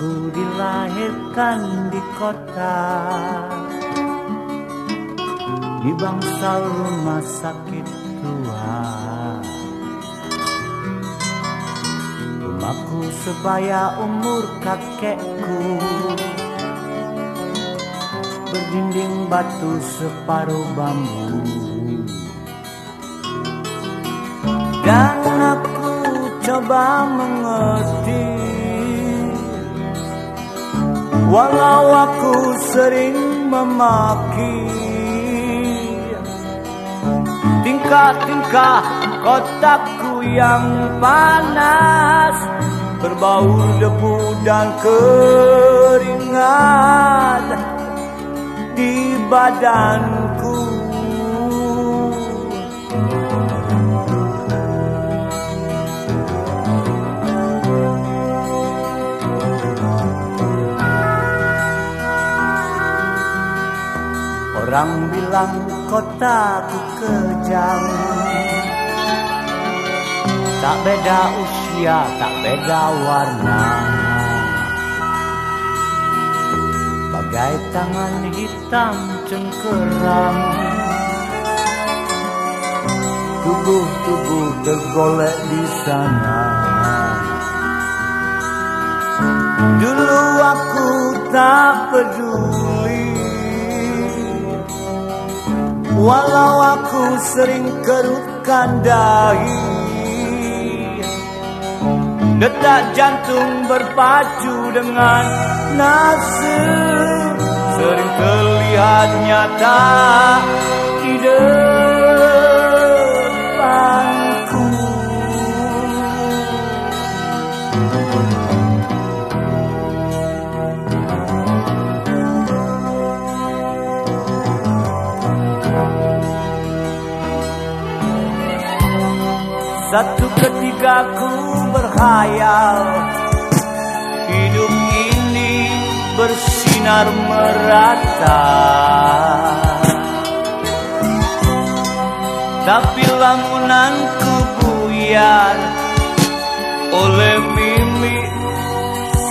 Aku dilahirkan di kota Di bangsal rumah sakit tua. Rumahku sebaya umur kakekku Berdinding batu separuh bambu. Dan aku coba mengerti Walau aku sering memaki Tingkah-tingkah kotakku yang panas Berbau debu dan keringat Di badanku Orang bilang kotaku kejam. Tak beda usia, tak beda warna. Bagai tangan hitam cengkeram. Tubuh-tubuh tergolek di sana. Dulu aku tak peduli Walau aku sering kerutkan dahi Detak jantung berpacu dengan nasib Sering terlihat nyata Tidak Satu ketika ku berhayal Hidup ini bersinar merata. Tapi lamunanku buyar Oleh mimi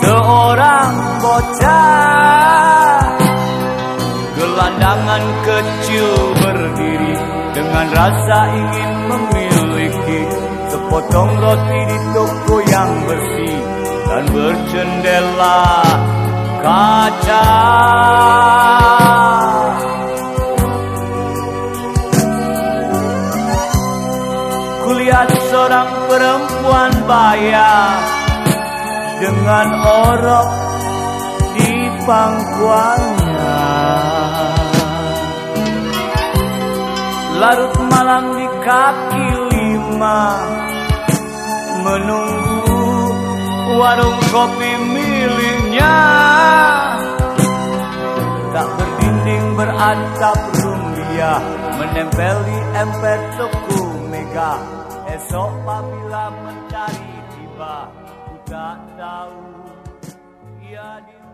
seorang bocah. Gelandangan kecil berdiri Dengan rasa ingin memiliki Sepotong roti di toko yang bersih Dan bercendela kaca. Kulihat seorang perempuan baya Dengan orok di pangkuannya. Larut malam di kaki warung kopi miliknya. Tak berdinding beratap rumbia Menempeli emper toko mega. Esok apabila mencari tiba Ku tak tahu ia di